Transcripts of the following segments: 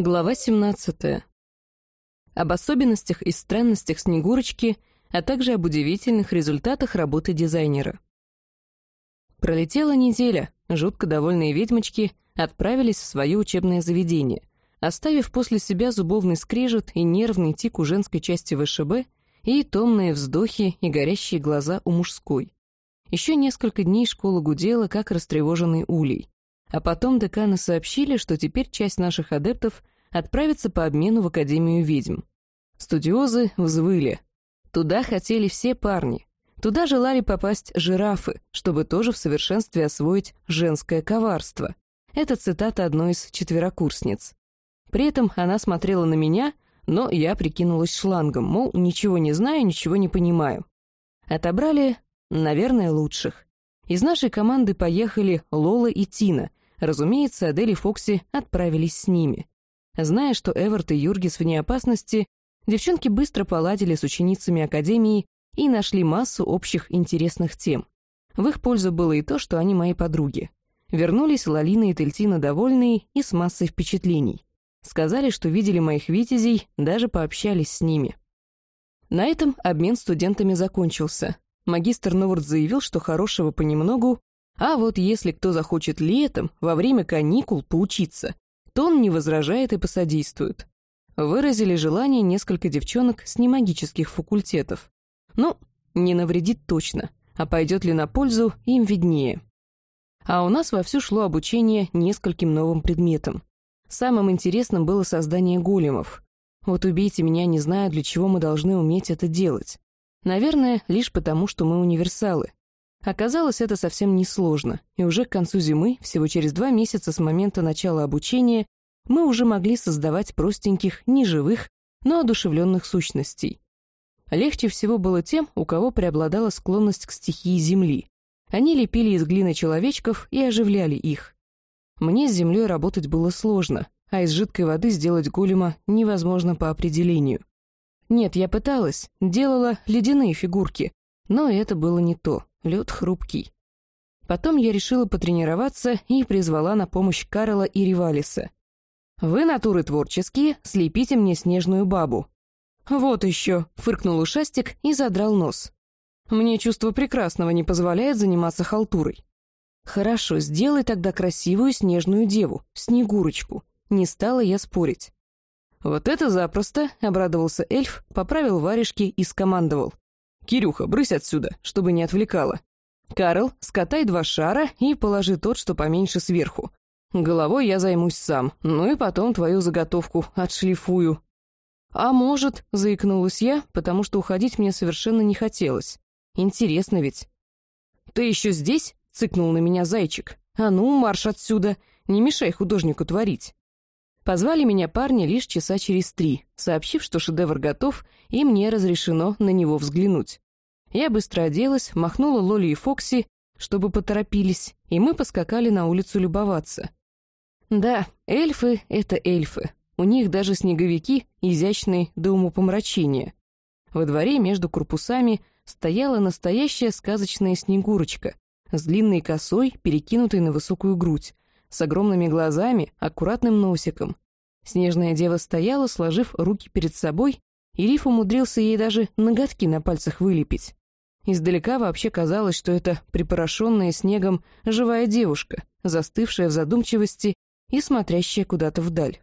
Глава 17. Об особенностях и странностях Снегурочки, а также об удивительных результатах работы дизайнера. Пролетела неделя, жутко довольные ведьмочки отправились в свое учебное заведение, оставив после себя зубовный скрежет и нервный тик у женской части ВШБ и томные вздохи и горящие глаза у мужской. Еще несколько дней школа гудела, как растревоженный улей. А потом деканы сообщили, что теперь часть наших адептов отправится по обмену в Академию ведьм. Студиозы взвыли. Туда хотели все парни. Туда желали попасть жирафы, чтобы тоже в совершенстве освоить женское коварство. Это цитата одной из четверокурсниц. При этом она смотрела на меня, но я прикинулась шлангом, мол, ничего не знаю, ничего не понимаю. Отобрали, наверное, лучших. Из нашей команды поехали Лола и Тина, Разумеется, Адель и Фокси отправились с ними. Зная, что Эверт и Юргис вне опасности, девчонки быстро поладили с ученицами Академии и нашли массу общих интересных тем. В их пользу было и то, что они мои подруги. Вернулись Лалина и Тельтина довольные и с массой впечатлений. Сказали, что видели моих витязей, даже пообщались с ними. На этом обмен студентами закончился. Магистр Новорд заявил, что хорошего понемногу, а вот если кто захочет летом, во время каникул, поучиться, то он не возражает и посодействует. Выразили желание несколько девчонок с немагических факультетов. Ну, не навредит точно, а пойдет ли на пользу, им виднее. А у нас вовсю шло обучение нескольким новым предметам. Самым интересным было создание големов. Вот убейте меня, не знаю, для чего мы должны уметь это делать. Наверное, лишь потому, что мы универсалы. Оказалось, это совсем несложно, и уже к концу зимы, всего через два месяца с момента начала обучения, мы уже могли создавать простеньких, неживых, но одушевленных сущностей. Легче всего было тем, у кого преобладала склонность к стихии земли. Они лепили из глины человечков и оживляли их. Мне с землей работать было сложно, а из жидкой воды сделать голема невозможно по определению. Нет, я пыталась, делала ледяные фигурки, но это было не то лед хрупкий. Потом я решила потренироваться и призвала на помощь Карла и Ривалиса. «Вы натуры творческие, слепите мне снежную бабу». «Вот еще», — фыркнул ушастик и задрал нос. «Мне чувство прекрасного не позволяет заниматься халтурой». «Хорошо, сделай тогда красивую снежную деву, Снегурочку». Не стала я спорить. «Вот это запросто», — обрадовался эльф, поправил варежки и скомандовал. «Кирюха, брысь отсюда, чтобы не отвлекала. Карл, скатай два шара и положи тот, что поменьше сверху. Головой я займусь сам, ну и потом твою заготовку отшлифую». «А может», — заикнулась я, потому что уходить мне совершенно не хотелось. «Интересно ведь». «Ты еще здесь?» — цыкнул на меня зайчик. «А ну, марш отсюда, не мешай художнику творить». Позвали меня парни лишь часа через три, сообщив, что шедевр готов, и мне разрешено на него взглянуть. Я быстро оделась, махнула Лоли и Фокси, чтобы поторопились, и мы поскакали на улицу любоваться. Да, эльфы — это эльфы. У них даже снеговики изящные до умопомрачения. Во дворе между корпусами стояла настоящая сказочная снегурочка с длинной косой, перекинутой на высокую грудь, с огромными глазами, аккуратным носиком. Снежная дева стояла, сложив руки перед собой, и Риф умудрился ей даже ноготки на пальцах вылепить. Издалека вообще казалось, что это припорошенная снегом живая девушка, застывшая в задумчивости и смотрящая куда-то вдаль.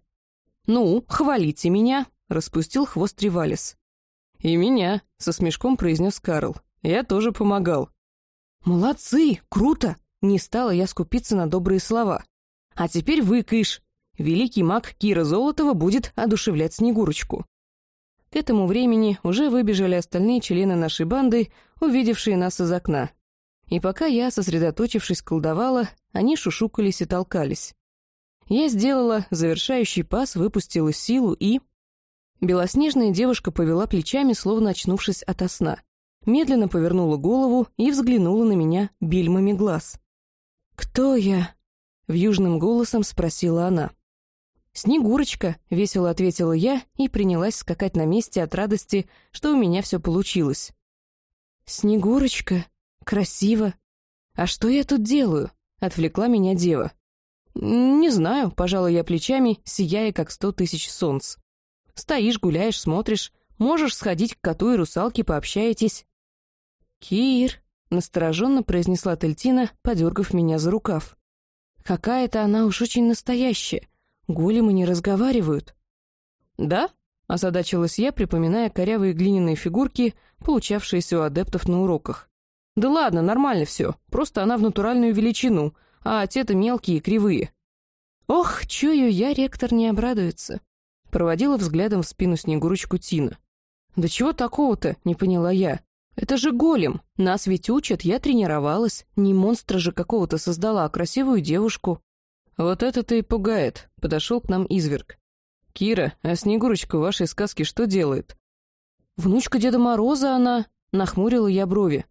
«Ну, хвалите меня!» — распустил хвост Ривалис. «И меня!» — со смешком произнес Карл. «Я тоже помогал». «Молодцы! Круто!» — не стала я скупиться на добрые слова. А теперь вы, Кыш. Великий маг Кира Золотова будет одушевлять Снегурочку. К этому времени уже выбежали остальные члены нашей банды, увидевшие нас из окна. И пока я, сосредоточившись, колдовала, они шушукались и толкались. Я сделала завершающий пас, выпустила силу и... Белоснежная девушка повела плечами, словно очнувшись ото сна. Медленно повернула голову и взглянула на меня бельмами глаз. «Кто я?» — вьюжным голосом спросила она. «Снегурочка», — весело ответила я и принялась скакать на месте от радости, что у меня все получилось. «Снегурочка? Красиво. А что я тут делаю?» — отвлекла меня дева. «Не знаю», — пожалуй я плечами, сияя как сто тысяч солнц. «Стоишь, гуляешь, смотришь. Можешь сходить к коту и русалке, пообщаетесь». «Кир», — настороженно произнесла Тельтина, подергав меня за рукав. «Какая-то она уж очень настоящая. Големы не разговаривают». «Да?» — озадачилась я, припоминая корявые глиняные фигурки, получавшиеся у адептов на уроках. «Да ладно, нормально все, просто она в натуральную величину, а те-то мелкие и кривые». «Ох, чую я, ректор не обрадуется», — проводила взглядом в спину Снегурочку Тина. «Да чего такого-то?» — не поняла я. «Это же голем. Нас ведь учат, я тренировалась. Не монстра же какого-то создала, а красивую девушку». «Вот это-то и пугает», — подошел к нам изверг. «Кира, а Снегурочка в вашей сказке что делает?» «Внучка Деда Мороза она», — нахмурила я брови.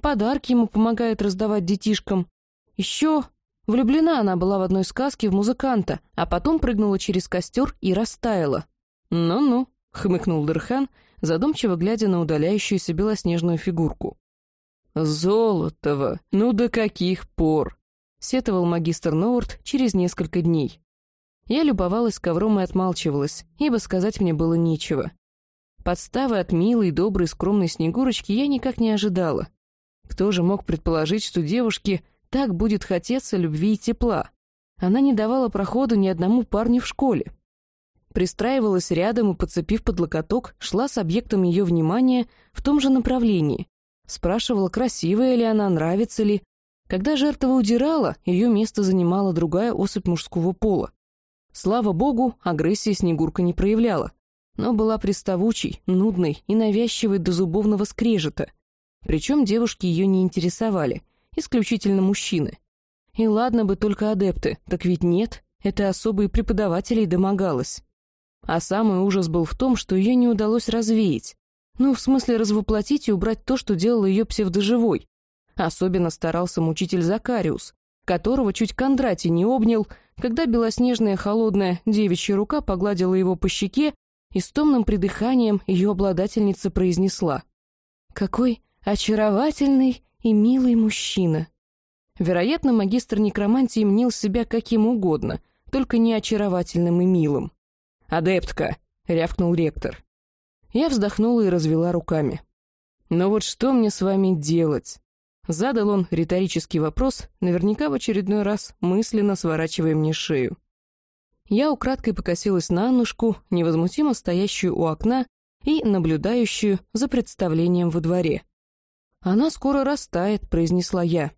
«Подарки ему помогает раздавать детишкам. Еще влюблена она была в одной сказке в музыканта, а потом прыгнула через костер и растаяла». «Ну-ну», — хмыкнул Дырхан, задумчиво глядя на удаляющуюся белоснежную фигурку. «Золотого! Ну до каких пор?» — сетовал магистр Ноурт через несколько дней. Я любовалась ковром и отмалчивалась, ибо сказать мне было нечего. Подставы от милой, доброй, скромной Снегурочки я никак не ожидала. Кто же мог предположить, что девушке так будет хотеться любви и тепла? Она не давала проходу ни одному парню в школе. Пристраивалась рядом и, подцепив под локоток, шла с объектом ее внимания в том же направлении. Спрашивала, красивая ли она, нравится ли. Когда жертва удирала, ее место занимала другая особь мужского пола. Слава богу, агрессии Снегурка не проявляла, но была приставучей, нудной и навязчивой до зубовного скрежета. Причем девушки ее не интересовали, исключительно мужчины. И ладно бы только адепты, так ведь нет, это особые преподавателей домогалась. А самый ужас был в том, что ее не удалось развеять. Ну, в смысле развоплотить и убрать то, что делало ее псевдоживой. Особенно старался мучитель Закариус, которого чуть Кондратий не обнял, когда белоснежная холодная девичья рука погладила его по щеке, и с томным придыханием ее обладательница произнесла. «Какой очаровательный и милый мужчина!» Вероятно, магистр некромантии мнил себя каким угодно, только не очаровательным и милым. «Адептка!» — рявкнул ректор. Я вздохнула и развела руками. «Но вот что мне с вами делать?» Задал он риторический вопрос, наверняка в очередной раз мысленно сворачивая мне шею. Я украдкой покосилась на Аннушку, невозмутимо стоящую у окна и наблюдающую за представлением во дворе. «Она скоро растает», — произнесла я.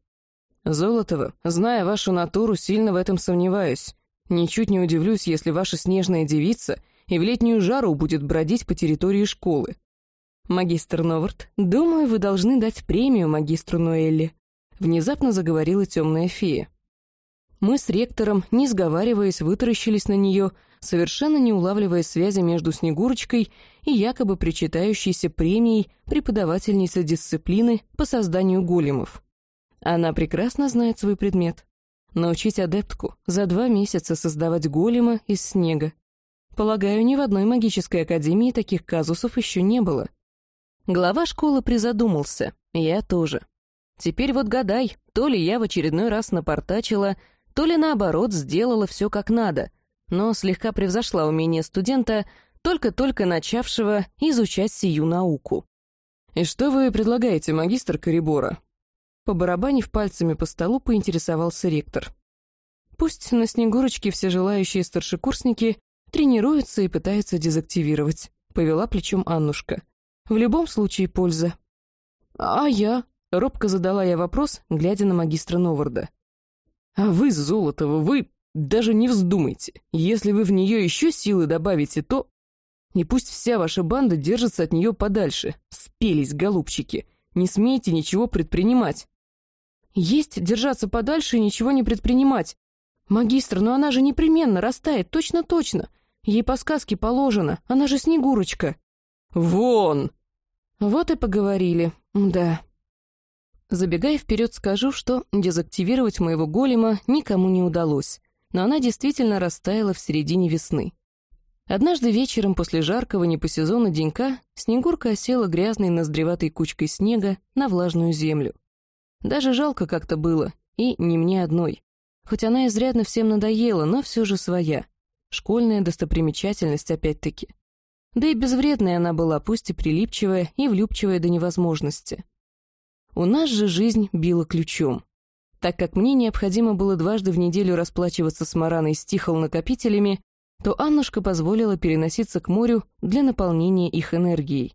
«Золотова, зная вашу натуру, сильно в этом сомневаюсь. Ничуть не удивлюсь, если ваша снежная девица и в летнюю жару будет бродить по территории школы. Магистр Новард, думаю, вы должны дать премию магистру Ноэлли. Внезапно заговорила темная фея. Мы с ректором, не сговариваясь, вытаращились на нее, совершенно не улавливая связи между Снегурочкой и якобы причитающейся премией преподавательницы дисциплины по созданию големов. Она прекрасно знает свой предмет. Научить адептку за два месяца создавать голема из снега. Полагаю, ни в одной магической академии таких казусов еще не было. Глава школы призадумался, я тоже. Теперь вот гадай, то ли я в очередной раз напортачила, то ли наоборот сделала все как надо, но слегка превзошла умение студента, только-только начавшего изучать сию науку. «И что вы предлагаете, магистр Корибора?» Побарабанив пальцами по столу, поинтересовался ректор. Пусть на Снегурочке все желающие старшекурсники тренируются и пытаются дезактивировать, повела плечом Аннушка. В любом случае польза. А я? Робко задала я вопрос, глядя на магистра Новарда. А вы, Золотого, вы даже не вздумайте. Если вы в нее еще силы добавите, то... И пусть вся ваша банда держится от нее подальше. Спелись, голубчики. Не смейте ничего предпринимать. Есть держаться подальше и ничего не предпринимать. Магистр, но она же непременно растает, точно-точно. Ей по сказке положено, она же Снегурочка. Вон! Вот и поговорили, да. Забегая вперед, скажу, что дезактивировать моего голема никому не удалось, но она действительно растаяла в середине весны. Однажды вечером после жаркого не по сезону денька Снегурка осела грязной ноздреватой кучкой снега на влажную землю. Даже жалко как-то было, и не мне одной. Хоть она изрядно всем надоела, но все же своя. Школьная достопримечательность опять-таки. Да и безвредная она была, пусть и прилипчивая, и влюбчивая до невозможности. У нас же жизнь била ключом. Так как мне необходимо было дважды в неделю расплачиваться с Мараной стихол накопителями, то Аннушка позволила переноситься к морю для наполнения их энергией.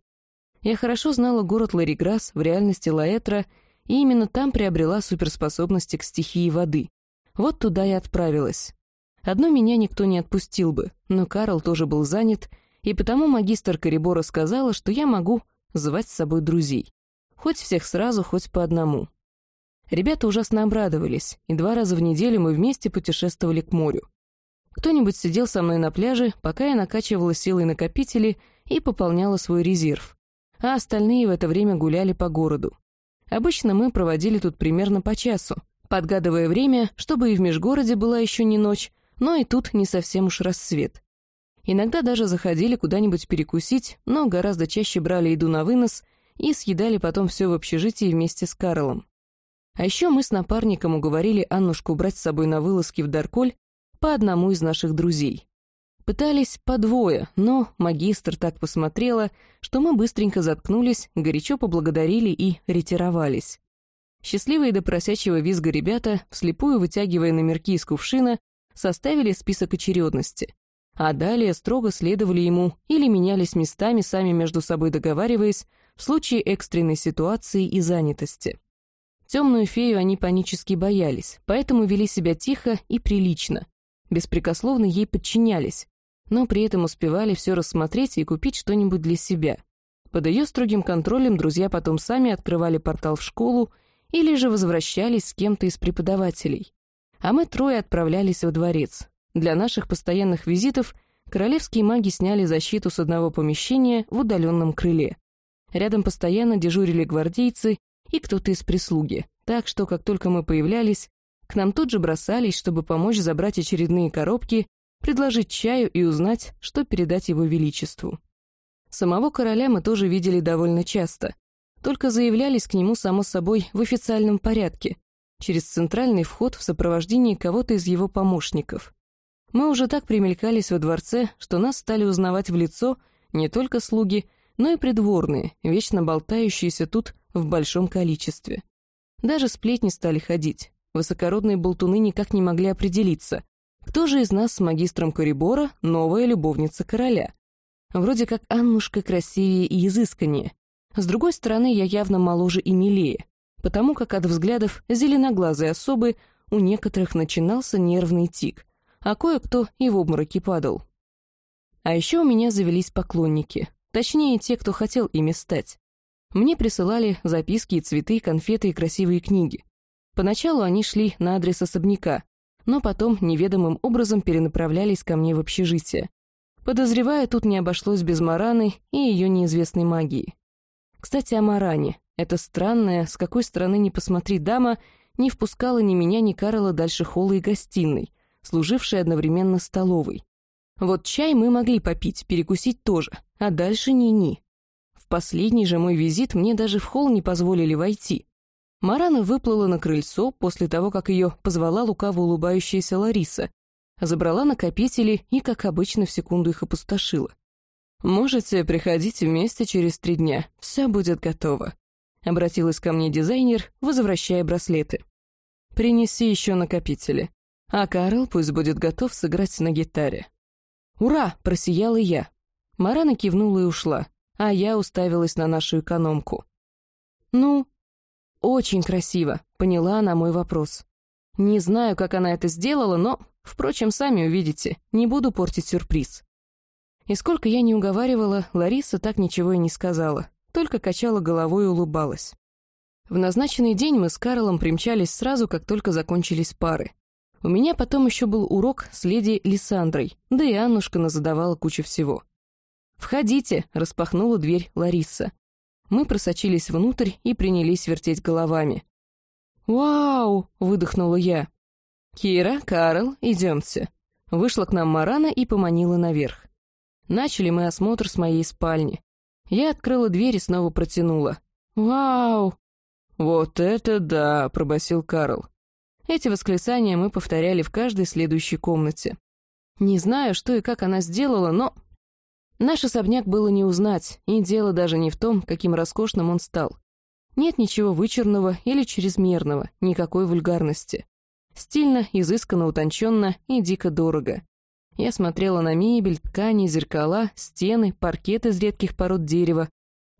Я хорошо знала город Лариграс, в реальности Лаэтра, и именно там приобрела суперспособности к стихии воды. Вот туда и отправилась. Одно меня никто не отпустил бы, но Карл тоже был занят, и потому магистр Корибора сказала, что я могу звать с собой друзей. Хоть всех сразу, хоть по одному. Ребята ужасно обрадовались, и два раза в неделю мы вместе путешествовали к морю. Кто-нибудь сидел со мной на пляже, пока я накачивала силой накопители и пополняла свой резерв, а остальные в это время гуляли по городу. Обычно мы проводили тут примерно по часу, подгадывая время, чтобы и в межгороде была еще не ночь, но и тут не совсем уж рассвет. Иногда даже заходили куда-нибудь перекусить, но гораздо чаще брали еду на вынос и съедали потом все в общежитии вместе с Карлом. А еще мы с напарником уговорили Аннушку брать с собой на вылазки в Дарколь по одному из наших друзей. Пытались по двое, но магистр так посмотрела, что мы быстренько заткнулись, горячо поблагодарили и ретировались. Счастливые до просячего визга ребята, вслепую вытягивая номерки из кувшина, составили список очередности, а далее строго следовали ему или менялись местами, сами между собой договариваясь, в случае экстренной ситуации и занятости. Темную фею они панически боялись, поэтому вели себя тихо и прилично, беспрекословно ей подчинялись, но при этом успевали все рассмотреть и купить что-нибудь для себя. Под ее строгим контролем друзья потом сами открывали портал в школу или же возвращались с кем-то из преподавателей. А мы трое отправлялись во дворец. Для наших постоянных визитов королевские маги сняли защиту с одного помещения в удаленном крыле. Рядом постоянно дежурили гвардейцы и кто-то из прислуги, так что, как только мы появлялись, к нам тут же бросались, чтобы помочь забрать очередные коробки предложить чаю и узнать, что передать его величеству. Самого короля мы тоже видели довольно часто, только заявлялись к нему, само собой, в официальном порядке, через центральный вход в сопровождении кого-то из его помощников. Мы уже так примелькались во дворце, что нас стали узнавать в лицо не только слуги, но и придворные, вечно болтающиеся тут в большом количестве. Даже сплетни стали ходить. Высокородные болтуны никак не могли определиться, кто же из нас с магистром Корибора новая любовница короля? Вроде как Аннушка красивее и изысканнее. С другой стороны, я явно моложе и милее, потому как от взглядов зеленоглазой особы у некоторых начинался нервный тик, а кое-кто и в обмороки падал. А еще у меня завелись поклонники, точнее, те, кто хотел ими стать. Мне присылали записки и цветы, конфеты и красивые книги. Поначалу они шли на адрес особняка, но потом неведомым образом перенаправлялись ко мне в общежитие. Подозревая, тут не обошлось без Мараны и ее неизвестной магии. Кстати, о Маране. Эта странная, с какой стороны ни посмотри, дама не впускала ни меня, ни Карла дальше холла и гостиной, служившей одновременно столовой. Вот чай мы могли попить, перекусить тоже, а дальше ни-ни. В последний же мой визит мне даже в холл не позволили войти. Марана выплыла на крыльцо после того, как ее позвала лукаво улыбающаяся Лариса, забрала накопители и, как обычно, в секунду их опустошила. «Можете приходить вместе через три дня, все будет готово», — обратилась ко мне дизайнер, возвращая браслеты. «Принеси еще накопители, а Карл пусть будет готов сыграть на гитаре». «Ура!» — просияла я. Марана кивнула и ушла, а я уставилась на нашу экономку. «Ну, «Очень красиво», — поняла она мой вопрос. Не знаю, как она это сделала, но, впрочем, сами увидите, не буду портить сюрприз. И сколько я не уговаривала, Лариса так ничего и не сказала, только качала головой и улыбалась. В назначенный день мы с Карлом примчались сразу, как только закончились пары. У меня потом еще был урок с леди Лиссандрой, да и Аннушка назадавала кучу всего. «Входите», — распахнула дверь Лариса. Мы просочились внутрь и принялись вертеть головами. «Вау!» — выдохнула я. «Кира, Карл, идемте». Вышла к нам Марана и поманила наверх. Начали мы осмотр с моей спальни. Я открыла дверь и снова протянула. «Вау!» «Вот это да!» — пробасил Карл. Эти восклицания мы повторяли в каждой следующей комнате. Не знаю, что и как она сделала, но... Наш особняк было не узнать, и дело даже не в том, каким роскошным он стал. Нет ничего вычурного или чрезмерного, никакой вульгарности. Стильно, изысканно, утонченно и дико дорого. Я смотрела на мебель, ткани, зеркала, стены, паркет из редких пород дерева,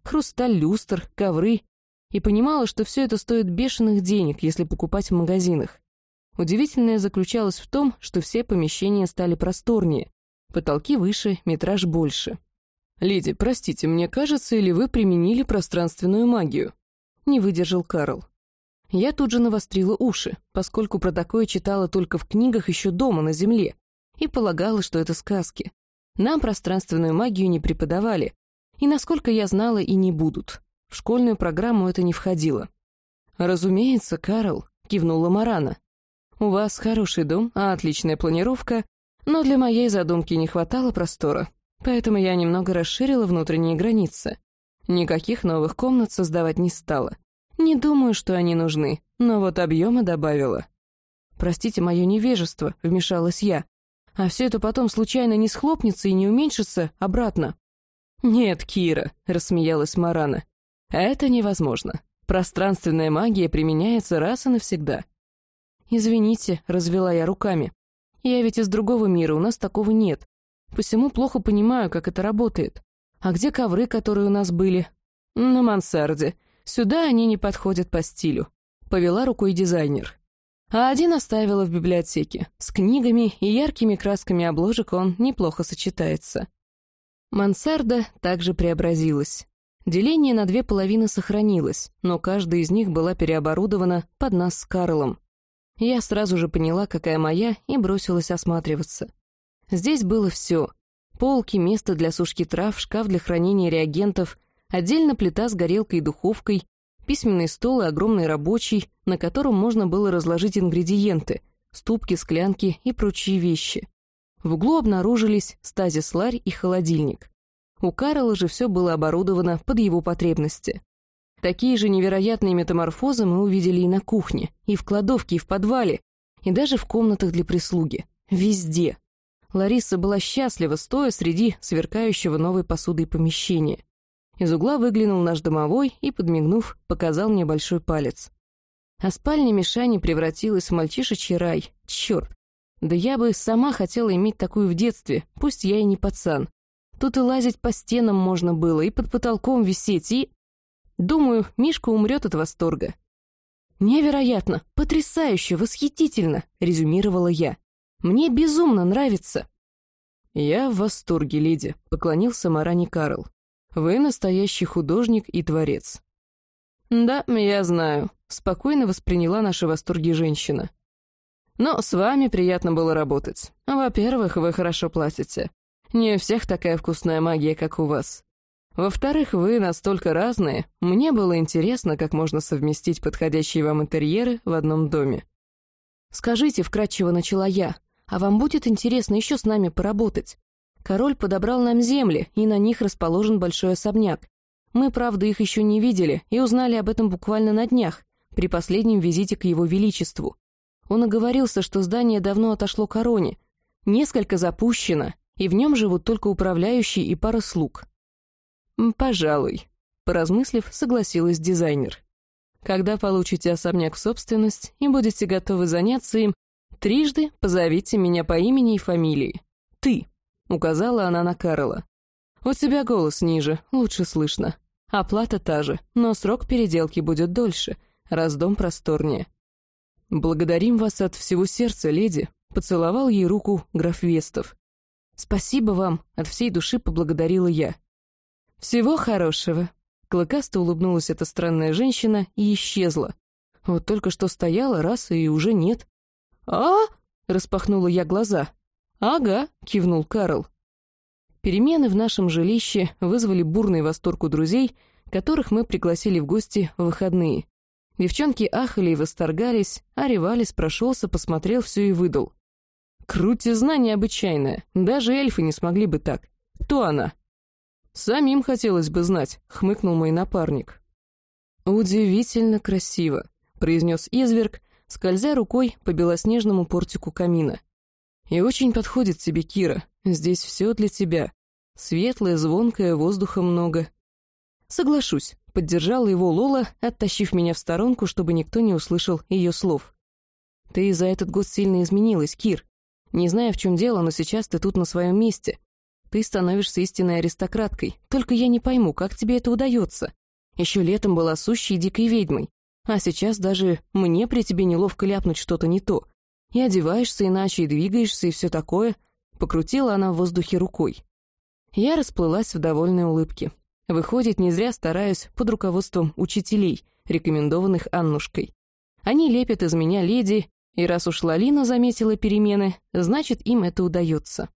хрусталь, люстр, ковры, и понимала, что все это стоит бешеных денег, если покупать в магазинах. Удивительное заключалось в том, что все помещения стали просторнее, потолки выше, метраж больше. «Леди, простите, мне кажется, или вы применили пространственную магию?» Не выдержал Карл. Я тут же навострила уши, поскольку про такое читала только в книгах еще дома на земле, и полагала, что это сказки. Нам пространственную магию не преподавали, и, насколько я знала, и не будут. В школьную программу это не входило. «Разумеется, Карл», — кивнула Марана. «У вас хороший дом, а отличная планировка, но для моей задумки не хватало простора, поэтому я немного расширила внутренние границы. Никаких новых комнат создавать не стала. Не думаю, что они нужны, но вот объема добавила». «Простите мое невежество», — вмешалась я. А все это потом случайно не схлопнется и не уменьшится обратно. «Нет, Кира», — рассмеялась Марана. «Это невозможно. Пространственная магия применяется раз и навсегда». «Извините», — развела я руками. «Я ведь из другого мира, у нас такого нет. Посему плохо понимаю, как это работает. А где ковры, которые у нас были?» «На мансарде. Сюда они не подходят по стилю», — повела рукой дизайнер а один оставила в библиотеке. С книгами и яркими красками обложек он неплохо сочетается. Мансарда также преобразилась. Деление на две половины сохранилось, но каждая из них была переоборудована под нас с Карлом. Я сразу же поняла, какая моя, и бросилась осматриваться. Здесь было все. Полки, место для сушки трав, шкаф для хранения реагентов, отдельно плита с горелкой и духовкой, письменный стол и огромный рабочий, на котором можно было разложить ингредиенты, ступки, склянки и прочие вещи. В углу обнаружились стазис-ларь и холодильник. У Карла же все было оборудовано под его потребности. Такие же невероятные метаморфозы мы увидели и на кухне, и в кладовке, и в подвале, и даже в комнатах для прислуги. Везде. Лариса была счастлива, стоя среди сверкающего новой посудой помещения. Из угла выглянул наш домовой и, подмигнув, показал мне большой палец. А спальня Мишани превратилась в мальчишечий рай. Черт! Да я бы сама хотела иметь такую в детстве, пусть я и не пацан. Тут и лазить по стенам можно было, и под потолком висеть, и... Думаю, Мишка умрет от восторга. «Невероятно! Потрясающе! Восхитительно!» — резюмировала я. «Мне безумно нравится!» «Я в восторге, леди», — поклонился Марани Карл. Вы настоящий художник и творец». «Да, я знаю», — спокойно восприняла наши восторги женщина. «Но с вами приятно было работать. Во-первых, вы хорошо платите. Не у всех такая вкусная магия, как у вас. Во-вторых, вы настолько разные, мне было интересно, как можно совместить подходящие вам интерьеры в одном доме». «Скажите», — вкратчиво начала я, «а вам будет интересно еще с нами поработать? Король подобрал нам земли, и на них расположен большой особняк. Мы, правда, их еще не видели и узнали об этом буквально на днях, при последнем визите к его величеству. Он оговорился, что здание давно отошло короне, несколько запущено, и в нем живут только управляющий и пара слуг. «Пожалуй», — поразмыслив, согласилась дизайнер. «Когда получите особняк в собственность и будете готовы заняться им, трижды позовите меня по имени и фамилии. Ты». — указала она на Карла. «У тебя голос ниже, лучше слышно. Оплата та же, но срок переделки будет дольше, раз дом просторнее». «Благодарим вас от всего сердца, леди», — поцеловал ей руку граф Вестов. «Спасибо вам», — от всей души поблагодарила я. «Всего хорошего». Клыкасто улыбнулась эта странная женщина и исчезла. Вот только что стояла раз и уже нет. «А?» — распахнула я глаза. «Ага», — кивнул Карл. Перемены в нашем жилище вызвали бурный восторг у друзей, которых мы пригласили в гости в выходные. Девчонки ахали и восторгались, а Ревалис прошелся, посмотрел все и выдал. «Крутизна необычайная, даже эльфы не смогли бы так. Кто она?» «Самим хотелось бы знать», — хмыкнул мой напарник. «Удивительно красиво», — произнес изверг, скользя рукой по белоснежному портику камина. «И очень подходит тебе, Кира. Здесь все для тебя. Светлое, звонкое, воздуха много». «Соглашусь», — поддержала его Лола, оттащив меня в сторонку, чтобы никто не услышал ее слов. «Ты за этот год сильно изменилась, Кир. Не знаю, в чем дело, но сейчас ты тут на своем месте. Ты становишься истинной аристократкой, только я не пойму, как тебе это удается. Еще летом была сущей дикой ведьмой, а сейчас даже мне при тебе неловко ляпнуть что-то не то. И одеваешься иначе, и двигаешься, и все такое. Покрутила она в воздухе рукой. Я расплылась в довольной улыбке. Выходит, не зря стараюсь под руководством учителей, рекомендованных Аннушкой. Они лепят из меня леди, и раз уж Лалина заметила перемены, значит, им это удается.